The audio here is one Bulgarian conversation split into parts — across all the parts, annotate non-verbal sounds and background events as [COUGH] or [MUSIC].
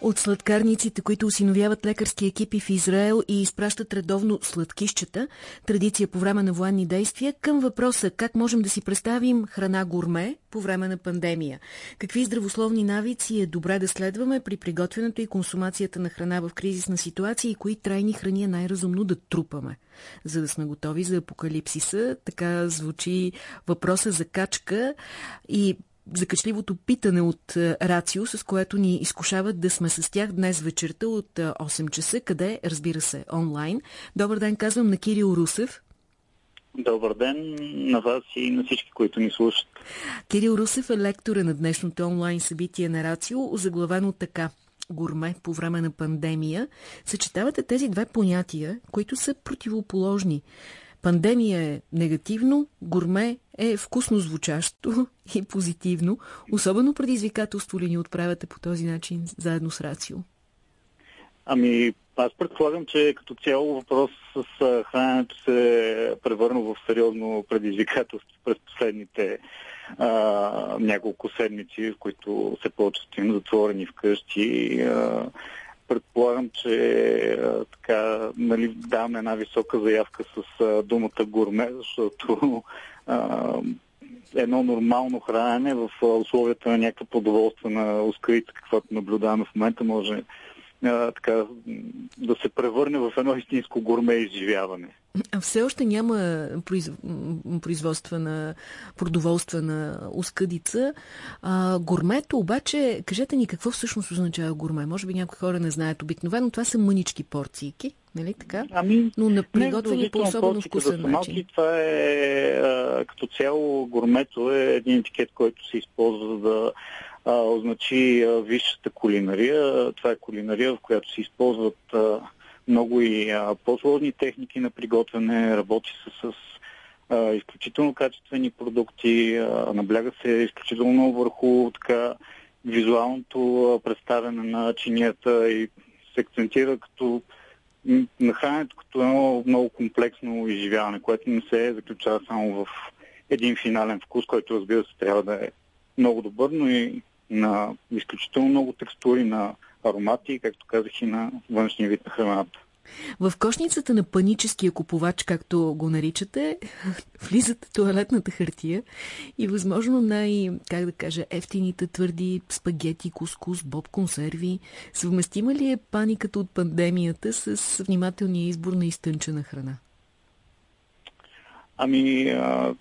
от сладкарниците, които осиновяват лекарски екипи в Израел и изпращат редовно сладкищата, традиция по време на военни действия, към въпроса как можем да си представим храна гурме по време на пандемия. Какви здравословни навици е добре да следваме при приготвянето и консумацията на храна в кризисна ситуация и кои трайни храни е най-разумно да трупаме, за да сме готови за апокалипсиса. Така звучи въпроса за качка и закачливото питане от е, Рацио, с което ни изкушават да сме с тях днес вечерта от 8 е, часа, къде, разбира се, онлайн. Добър ден, казвам на Кирил Русев. Добър ден на вас и на всички, които ни слушат. Кирил Русев е лектора на днешното онлайн събитие на Рацио, заглавено така гурме по време на пандемия. Съчетавате тези две понятия, които са противоположни. Пандемия е негативно, гурме е вкусно звучащо [LAUGHS] и позитивно. Особено предизвикателство ли ни отправяте по този начин заедно с Рацио? Ами, аз предполагам, че като цяло въпрос с храненето се е превърнал в сериозно предизвикателство през последните а, няколко седмици, в които се по-често затворени вкъщи. А, предполагам, че така, нали, даваме една висока заявка с думата гурме, защото а, едно нормално хранене в условията на някаква продоволствена ускрица, каквато наблюдаваме в момента, може а, така, да се превърне в едно истинско гурме изживяване. А все още няма произ... производствена, продоволствена ускъдица. А, гурмето обаче, кажете ни какво всъщност означава гурме? Може би някои хора не знаят. Обикновено това са мънички порцийки, нали така? Ами, Но на приготвени по особено вкусен начин. Това е а, като цяло гурмето е един етикет, който се използва да а, означи а, висшата кулинария. Това е кулинария, в която се използват а, много и по-сложни техники на приготвяне, работи се с а, изключително качествени продукти, а, набляга се изключително върху така визуалното представяне на чинията и се акцентира като на храненето като едно много комплексно изживяване, което не се заключава само в един финален вкус, който разбира се трябва да е много добър, но и на изключително много текстури, на аромати, както казах и на външния вид на храната. В кошницата на паническия купувач, както го наричате, [LAUGHS] влизат туалетната хартия и възможно най, как да кажа, ефтините твърди спагети, кускус, боб консерви. Съвместима ли е паниката от пандемията с внимателния избор на изтънчена храна? Ами, а,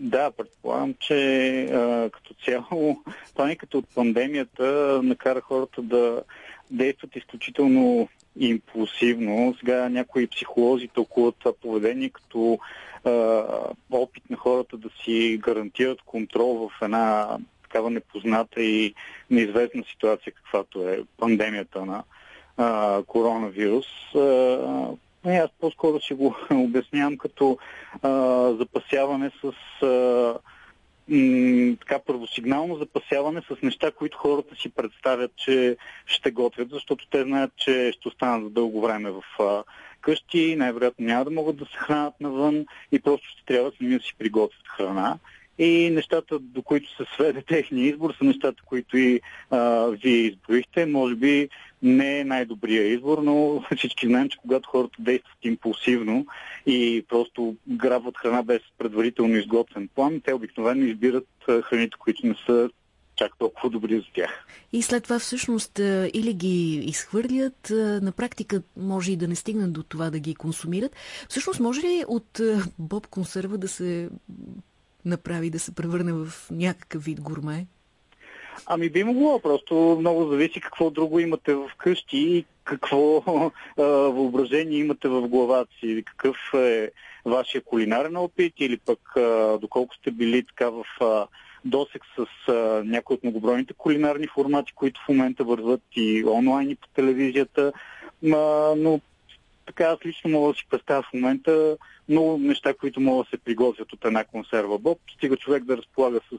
да, предполагам, че а, като цяло [LAUGHS] паниката от пандемията накара хората да действат изключително импулсивно. Сега някои психолози тълкуват това поведение като а, опит на хората да си гарантират контрол в една такава непозната и неизвестна ситуация, каквато е пандемията на а, коронавирус. А, аз по-скоро си го [LAUGHS] обяснявам като а, запасяване с а, м- така първосигнално запасяване с неща, които хората си представят, че ще готвят, защото те знаят, че ще останат за дълго време в а, къщи, най-вероятно няма да могат да се хранят навън и просто ще трябва сами да си приготвят храна. И нещата, до които се сведе [LAUGHS] техния избор, са нещата, които и а, вие изброихте. Може би не е най-добрия избор, но всички знаем, че когато хората действат импулсивно и просто грабват храна без предварително изготвен план, те обикновено избират храните, които не са чак толкова добри за тях. И след това всъщност или ги изхвърлят, на практика може и да не стигнат до това да ги консумират. Всъщност може ли от боб консерва да се направи да се превърне в някакъв вид гурме? Ами би могло, просто много зависи какво друго имате в къщи и какво [LAUGHS] а, въображение имате в главата си, какъв е вашия кулинарен опит или пък а, доколко сте били така в а, досек с а, някои от многобройните кулинарни формати, които в момента върват и онлайн и по телевизията. А, но така аз лично мога да си представя в момента много неща, които могат да се приготвят от една консерва боб. Стига човек да разполага с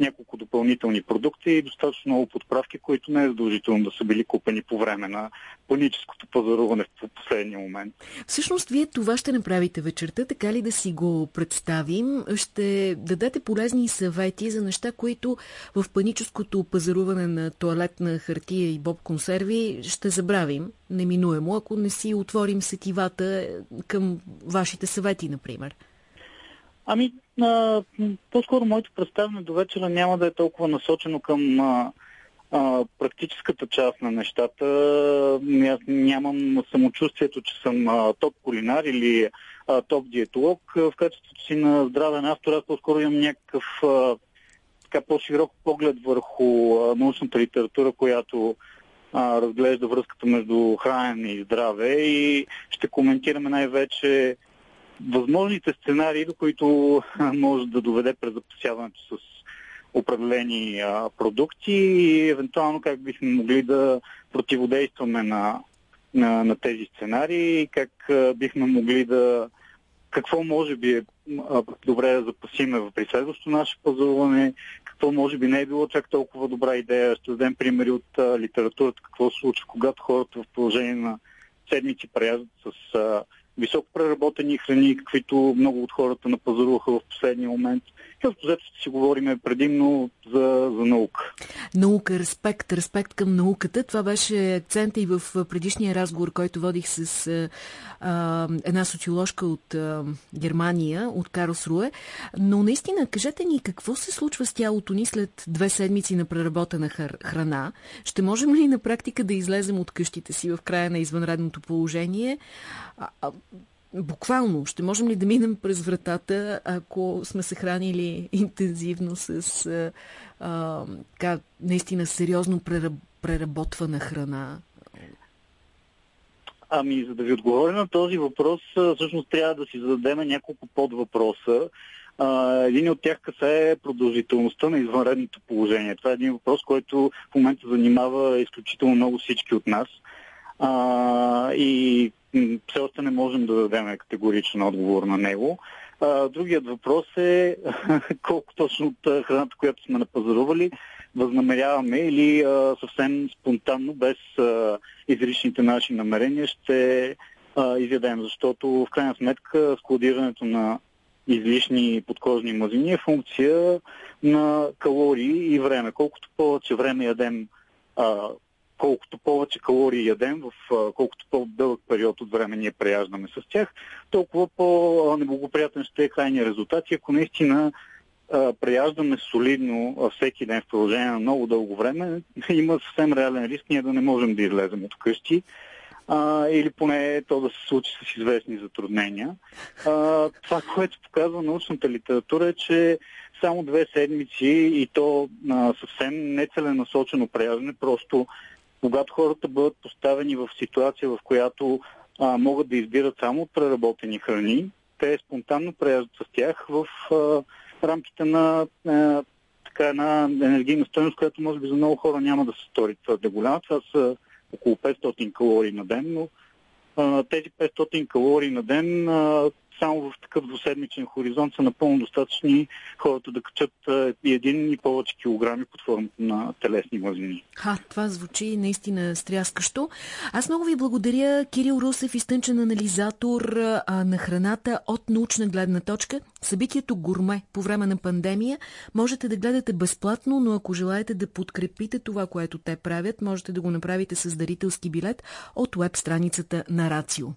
няколко допълнителни продукти и достатъчно много подправки, които не е задължително да са били купени по време на паническото пазаруване в последния момент. Всъщност, вие това ще направите вечерта, така ли да си го представим? Ще дадете полезни съвети за неща, които в паническото пазаруване на туалетна хартия и боб консерви ще забравим неминуемо, ако не си отворим сетивата към вашите съвети, например. Ами, а, по-скоро моето представяне до вечера няма да е толкова насочено към а, а, практическата част на нещата. Аз нямам самочувствието, че съм а, топ кулинар или а, топ диетолог. В качеството си на здравен автор аз по-скоро имам някакъв а, така по-широк поглед върху а, научната литература, която а, разглежда връзката между хранене и здраве и ще коментираме най-вече възможните сценарии, до които може да доведе през запасяването с определени а, продукти и евентуално как бихме могли да противодействаме на, на, на тези сценарии как а, бихме могли да какво може би е добре да запасиме при следващото наше пазаруване, какво може би не е било чак толкова добра идея. Ще дадем примери от а, литературата, какво се случва, когато хората в положение на седмици преяждат с а, високо преработени храни, каквито много от хората напазаруваха в последния момент. Като взето ще си говорим предимно за, за наука. Наука, респект, респект към науката. Това беше акцента и в предишния разговор, който водих с а, една социоложка от а, Германия, от Карлс Руе. Но наистина, кажете ни какво се случва с тялото ни след две седмици на преработена храна? Ще можем ли на практика да излезем от къщите си в края на извънредното положение? Буквално, ще можем ли да минем през вратата, ако сме се хранили интензивно с а, а, така, наистина сериозно преработвана храна? Ами, за да ви отговоря на този въпрос, всъщност трябва да си зададем няколко подвъпроса. един от тях касае продължителността на извънредното положение. Това е един въпрос, който в момента занимава изключително много всички от нас. А, и все още не можем да дадем категоричен отговор на него. А, другият въпрос е [LAUGHS] колко точно от храната, която сме напазарували, възнамеряваме или а, съвсем спонтанно, без а, изричните наши намерения, ще а, изядем. Защото в крайна сметка складирането на излишни подкожни мазнини е функция на калории и време. Колкото повече време ядем а, колкото повече калории ядем, в колкото по-дълъг период от време ние преяждаме с тях, толкова по-неблагоприятен ще е крайния резултат. И ако наистина преяждаме солидно всеки ден в продължение на много дълго време, [LAUGHS] има съвсем реален риск ние да не можем да излезем от къщи а, или поне то да се случи с известни затруднения. А, това, което показва научната литература е, че само две седмици и то а, съвсем нецеленасочено преяждане, просто когато хората бъдат поставени в ситуация, в която а, могат да избират само от преработени храни, те спонтанно преяждат с тях в а, рамките на а, така една енергийна стоеност, която може би за много хора няма да се стори твърде голяма. Това са около 500 калории на ден, но а, тези 500 калории на ден а, само в такъв двуседмичен хоризонт са напълно достатъчни хората да качат и един и повече килограми под формата на телесни мазнини. Ха, това звучи наистина стряскащо. Аз много ви благодаря, Кирил Русев, изтънчен анализатор а, на храната от научна гледна точка. Събитието Гурме по време на пандемия можете да гледате безплатно, но ако желаете да подкрепите това, което те правят, можете да го направите с дарителски билет от веб страницата на Рацио.